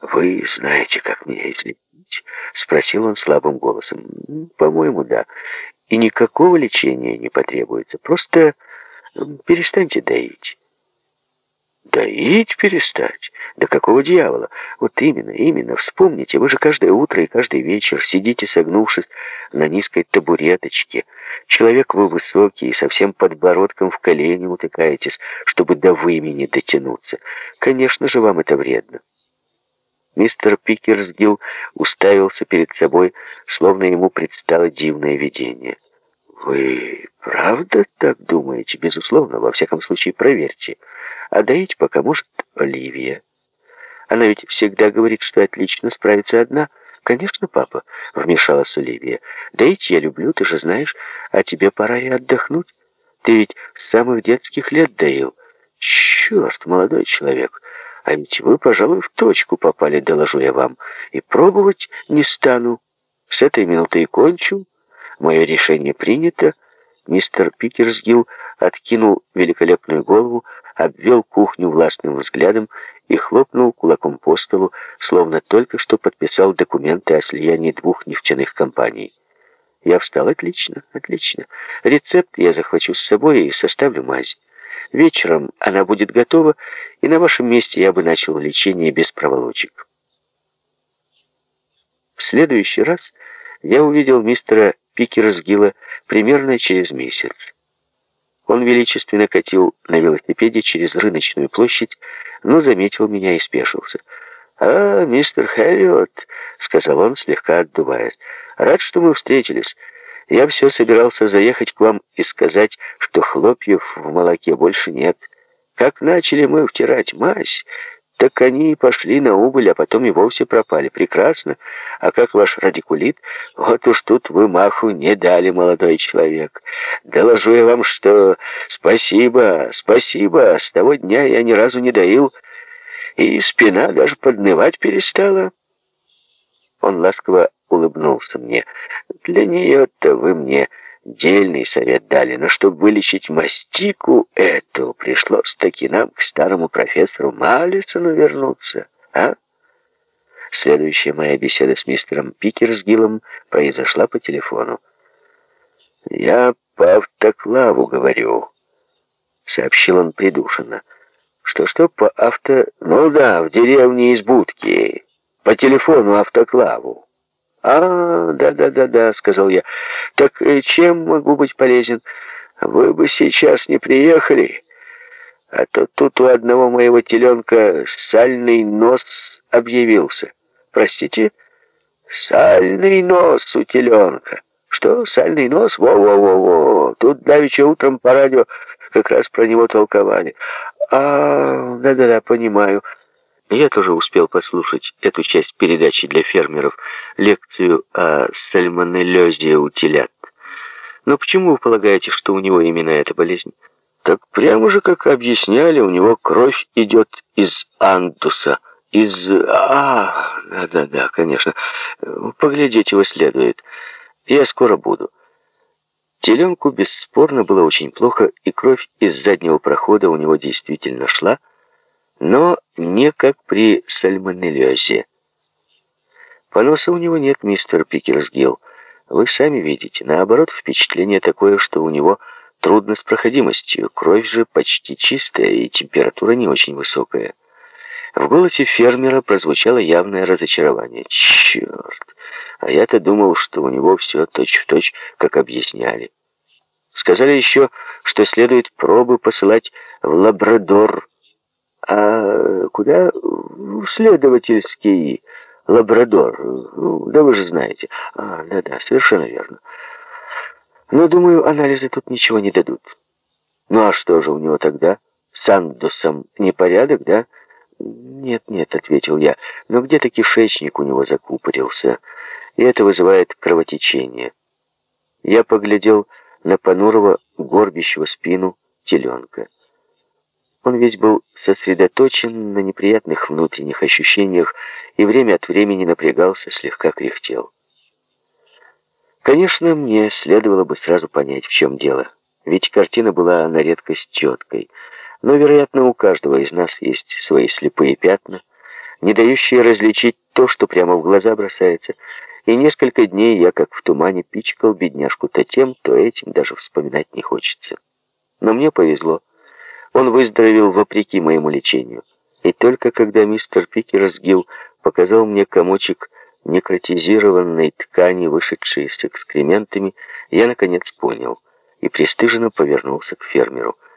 «Вы знаете, как меня излечить?» — спросил он слабым голосом. «По-моему, да. И никакого лечения не потребуется. Просто перестаньте доить». «Доить перестать? Да какого дьявола? Вот именно, именно. Вспомните, вы же каждое утро и каждый вечер сидите, согнувшись на низкой табуреточке. Человек вы высокий и совсем подбородком в колени утыкаетесь, чтобы до вымени дотянуться. Конечно же, вам это вредно». Мистер Пикерсгилл уставился перед собой, словно ему предстало дивное видение. «Вы правда так думаете? Безусловно, во всяком случае, проверьте. А доить пока может Оливия. Она ведь всегда говорит, что отлично справится одна. Конечно, папа, вмешалась Оливия. Доить я люблю, ты же знаешь, а тебе пора и отдохнуть. Ты ведь с самых детских лет доил. Черт, молодой человек, а ведь вы, пожалуй, в точку попали, доложу я вам, и пробовать не стану. С этой минуты и кончу. Мое решение принято. Мистер Пикерсгилл откинул великолепную голову, обвел кухню властным взглядом и хлопнул кулаком по столу, словно только что подписал документы о слиянии двух нефтяных компаний. Я встал. Отлично, отлично. Рецепт я захвачу с собой и составлю мазь. Вечером она будет готова, и на вашем месте я бы начал лечение без проволочек. В следующий раз я увидел мистера Пикерсгилла примерно через месяц. Он величественно катил на велосипеде через рыночную площадь, но заметил меня и спешился. «А, мистер Хэрриот», — сказал он, слегка отдуваясь, — «рад, что мы встретились. Я все собирался заехать к вам и сказать, что хлопьев в молоке больше нет. Как начали мы втирать мазь, так они и пошли на убыль, а потом и вовсе пропали. Прекрасно. А как ваш радикулит? Вот уж тут вы маху не дали, молодой человек. Доложу я вам, что спасибо, спасибо. С того дня я ни разу не доил, и спина даже поднывать перестала. Он ласково улыбнулся мне. «Для нее-то вы мне дельный совет дали, но чтобы вылечить мастику эту, пришлось таки нам к старому профессору Маллисону вернуться, а?» Следующая моя беседа с мистером Пикерсгиллом произошла по телефону. «Я по автоклаву говорю», — сообщил он придушенно. «Что-что по авто... Ну да, в деревне из будки, по телефону автоклаву». «А, да-да-да-да», — сказал я. «Так э, чем могу быть полезен? Вы бы сейчас не приехали, а то тут у одного моего теленка сальный нос объявился. Простите? Сальный нос у теленка. Что, сальный нос? Во-во-во-во. Тут давеча утром по радио как раз про него толковали. А, да-да-да, понимаю». Я тоже успел послушать эту часть передачи для фермеров, лекцию о сальмонеллезе у телят. Но почему вы полагаете, что у него именно эта болезнь? Так прямо же, как объясняли, у него кровь идет из андуса, из... А, да-да-да, конечно. Поглядеть его следует. Я скоро буду. Теленку бесспорно было очень плохо, и кровь из заднего прохода у него действительно шла, но не как при сальмонеллезе. Поноса у него нет, мистер Пикерсгилл. Вы сами видите. Наоборот, впечатление такое, что у него трудно с проходимостью. Кровь же почти чистая, и температура не очень высокая. В голосе фермера прозвучало явное разочарование. Черт! А я-то думал, что у него все точь-в-точь, точь, как объясняли. Сказали еще, что следует пробы посылать в Лабрадор, а куда? В следовательский лабрадор. Ну, да вы же знаете. А, да-да, совершенно верно. Но, думаю, анализы тут ничего не дадут. Ну, а что же у него тогда? С андусом непорядок, да? Нет, нет, ответил я. Но где-то кишечник у него закупорился, и это вызывает кровотечение. Я поглядел на понурого, горбящего спину теленка. Он весь был сосредоточен на неприятных внутренних ощущениях и время от времени напрягался, слегка кряхтел. Конечно, мне следовало бы сразу понять, в чем дело, ведь картина была на редкость четкой, но, вероятно, у каждого из нас есть свои слепые пятна, не дающие различить то, что прямо в глаза бросается. И несколько дней я, как в тумане, пичкал бедняжку то тем, то этим, даже вспоминать не хочется. Но мне повезло. Он выздоровел вопреки моему лечению. И только когда мистер Пикерсгилл показал мне комочек некротизированной ткани, вышедшей с экскрементами, я наконец понял и пристыженно повернулся к фермеру —